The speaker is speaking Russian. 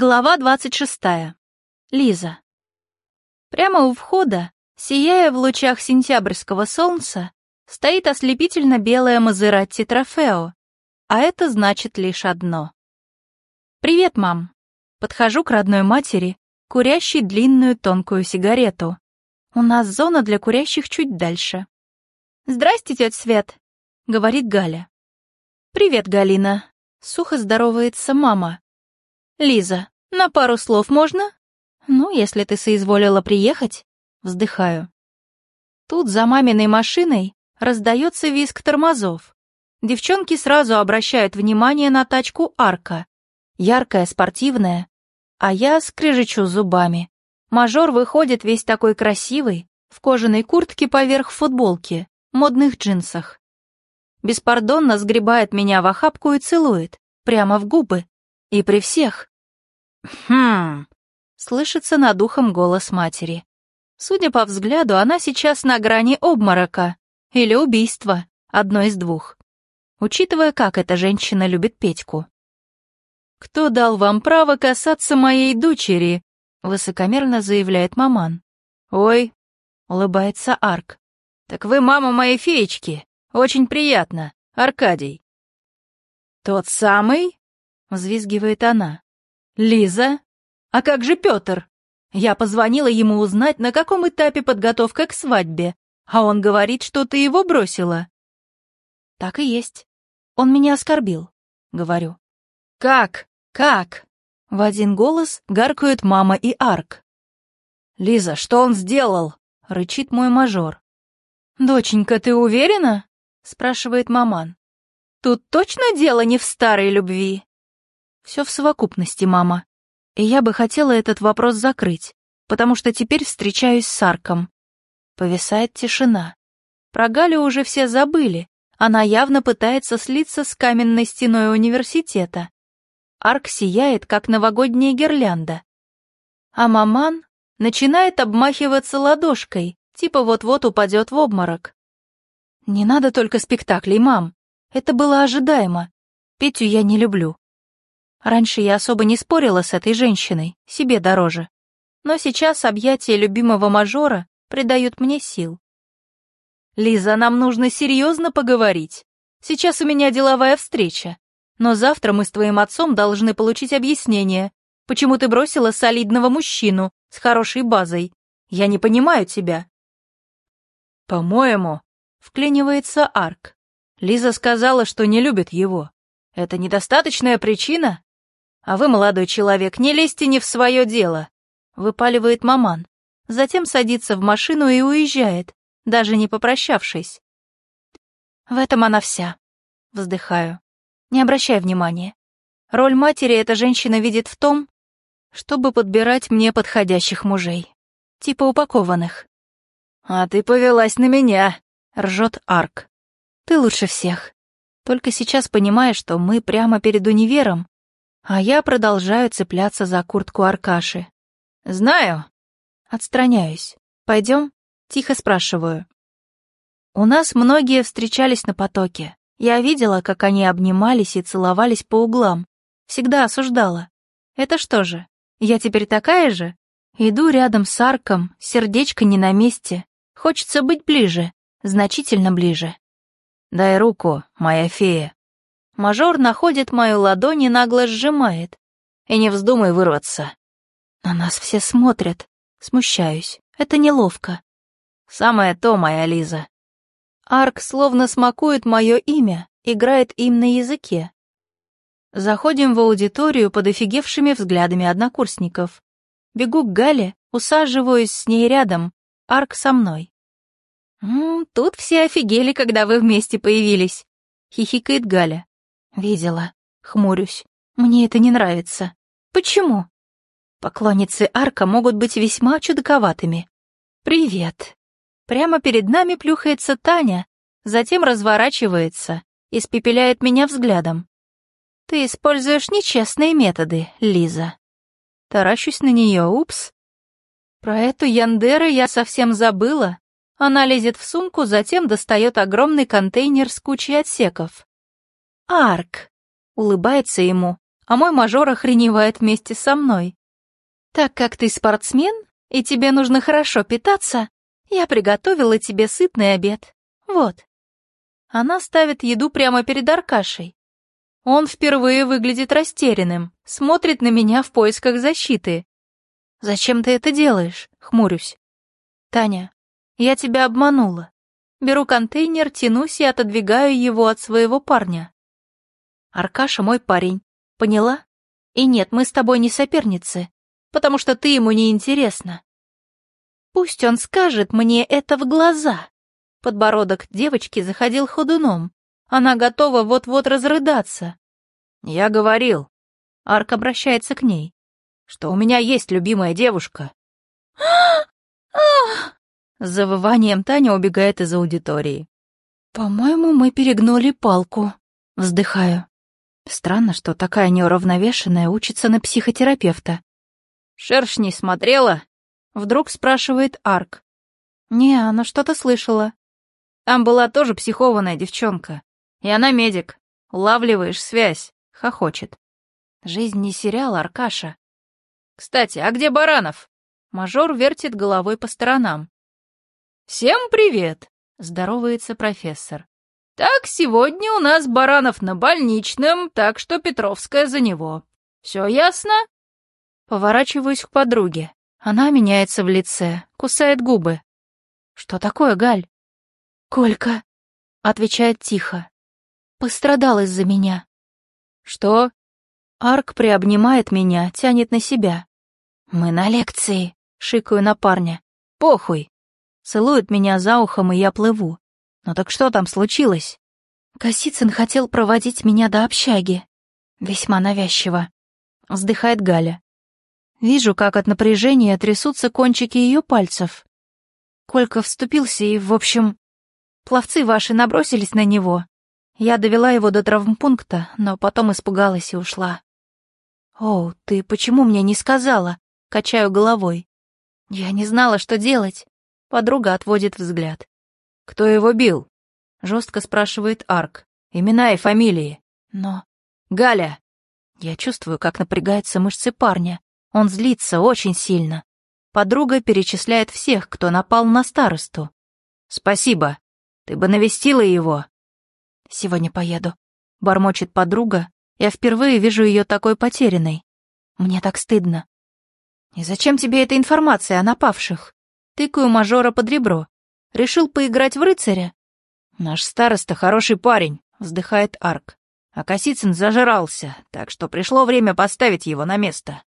Глава 26. Лиза. Прямо у входа, сияя в лучах сентябрьского солнца, стоит ослепительно белая Мазератти Трофео, а это значит лишь одно. «Привет, мам!» Подхожу к родной матери, курящей длинную тонкую сигарету. У нас зона для курящих чуть дальше. «Здрасте, тетя Свет!» — говорит Галя. «Привет, Галина!» — сухо здоровается мама, «Лиза, на пару слов можно?» «Ну, если ты соизволила приехать», — вздыхаю. Тут за маминой машиной раздается визг тормозов. Девчонки сразу обращают внимание на тачку Арка. Яркая, спортивная. А я скрежечу зубами. Мажор выходит весь такой красивый, в кожаной куртке поверх футболки, модных джинсах. Беспардонно сгребает меня в охапку и целует, прямо в губы. И при всех. «Хм...» — слышится над ухом голос матери. Судя по взгляду, она сейчас на грани обморока или убийства, одно из двух. Учитывая, как эта женщина любит Петьку. «Кто дал вам право касаться моей дочери?» — высокомерно заявляет маман. «Ой», — улыбается Арк. «Так вы мама моей феечки. Очень приятно, Аркадий». «Тот самый?» взвизгивает она. «Лиза? А как же Петр? Я позвонила ему узнать, на каком этапе подготовка к свадьбе, а он говорит, что ты его бросила». «Так и есть. Он меня оскорбил», — говорю. «Как? Как?» В один голос гаркают мама и Арк. «Лиза, что он сделал?» — рычит мой мажор. «Доченька, ты уверена?» — спрашивает маман. «Тут точно дело не в старой любви?» Все в совокупности, мама. И я бы хотела этот вопрос закрыть, потому что теперь встречаюсь с Арком. Повисает тишина. Про Галю уже все забыли. Она явно пытается слиться с каменной стеной университета. Арк сияет, как новогодняя гирлянда. А маман начинает обмахиваться ладошкой, типа вот-вот упадет в обморок. Не надо только спектаклей, мам. Это было ожидаемо. Петю я не люблю. Раньше я особо не спорила с этой женщиной, себе дороже. Но сейчас объятия любимого мажора придают мне сил. «Лиза, нам нужно серьезно поговорить. Сейчас у меня деловая встреча. Но завтра мы с твоим отцом должны получить объяснение, почему ты бросила солидного мужчину с хорошей базой. Я не понимаю тебя». «По-моему», — вклинивается Арк. Лиза сказала, что не любит его. Это недостаточная причина? А вы, молодой человек, не лезьте не в свое дело, выпаливает маман. Затем садится в машину и уезжает, даже не попрощавшись. В этом она вся. Вздыхаю. Не обращай внимания. Роль матери эта женщина видит в том, чтобы подбирать мне подходящих мужей. Типа упакованных. «А ты повелась на меня», — ржет Арк. «Ты лучше всех. Только сейчас понимаешь, что мы прямо перед универом, а я продолжаю цепляться за куртку Аркаши. «Знаю». Отстраняюсь. «Пойдем?» Тихо спрашиваю. У нас многие встречались на потоке. Я видела, как они обнимались и целовались по углам. Всегда осуждала. Это что же, я теперь такая же? Иду рядом с Арком, сердечко не на месте. Хочется быть ближе, значительно ближе. «Дай руку, моя фея», Мажор находит мою ладонь и нагло сжимает. И не вздумай вырваться. На нас все смотрят. Смущаюсь. Это неловко. Самое то, моя Лиза. Арк словно смакует мое имя, играет им на языке. Заходим в аудиторию под офигевшими взглядами однокурсников. Бегу к Гале, усаживаюсь с ней рядом, Арк со мной. «М -м, «Тут все офигели, когда вы вместе появились», — хихикает Галя. Видела. Хмурюсь. Мне это не нравится. Почему? Поклонницы арка могут быть весьма чудаковатыми. Привет. Прямо перед нами плюхается Таня, затем разворачивается, испепеляет меня взглядом. Ты используешь нечестные методы, Лиза. Таращусь на нее, упс. Про эту Яндеры я совсем забыла. Она лезет в сумку, затем достает огромный контейнер с кучей отсеков. «Арк!» — улыбается ему, а мой мажор охреневает вместе со мной. Так как ты спортсмен, и тебе нужно хорошо питаться, я приготовила тебе сытный обед. Вот. Она ставит еду прямо перед Аркашей. Он впервые выглядит растерянным, смотрит на меня в поисках защиты. «Зачем ты это делаешь?» — хмурюсь. «Таня, я тебя обманула. Беру контейнер, тянусь и отодвигаю его от своего парня. Аркаша мой парень, поняла? И нет, мы с тобой не соперницы, потому что ты ему не интересна. Пусть он скажет мне это в глаза. Подбородок девочки заходил ходуном. Она готова вот-вот разрыдаться. Я говорил. Арк обращается к ней, что у меня есть любимая девушка. С завыванием Таня убегает из аудитории. «По-моему, мы перегнули палку», — вздыхаю. Странно, что такая неуравновешенная учится на психотерапевта. «Шершни смотрела?» — вдруг спрашивает Арк. «Не, она что-то слышала». Там была тоже психованная девчонка. И она медик. Улавливаешь связь. Хохочет. Жизнь не сериал, Аркаша. Кстати, а где Баранов? Мажор вертит головой по сторонам. «Всем привет!» — здоровается профессор. «Так, сегодня у нас Баранов на больничном, так что Петровская за него. Все ясно?» Поворачиваюсь к подруге. Она меняется в лице, кусает губы. «Что такое, Галь?» «Колька», — отвечает тихо. «Пострадал из-за меня». «Что?» Арк приобнимает меня, тянет на себя. «Мы на лекции», — шикаю на парня. «Похуй». Целует меня за ухом, и я плыву. «Ну так что там случилось?» Косицын хотел проводить меня до общаги. Весьма навязчиво. Вздыхает Галя. Вижу, как от напряжения трясутся кончики ее пальцев. Колька вступился и, в общем... Пловцы ваши набросились на него. Я довела его до травмпункта, но потом испугалась и ушла. «О, ты почему мне не сказала?» Качаю головой. «Я не знала, что делать». Подруга отводит взгляд. «Кто его бил?» Жестко спрашивает Арк. «Имена и фамилии». «Но...» «Галя!» Я чувствую, как напрягаются мышцы парня. Он злится очень сильно. Подруга перечисляет всех, кто напал на старосту. «Спасибо. Ты бы навестила его». «Сегодня поеду», — бормочет подруга. Я впервые вижу ее такой потерянной. Мне так стыдно. «И зачем тебе эта информация о напавших?» Тыкаю мажора под ребро. Решил поиграть в рыцаря? Наш староста хороший парень, вздыхает Арк. А Косицын зажрался, так что пришло время поставить его на место.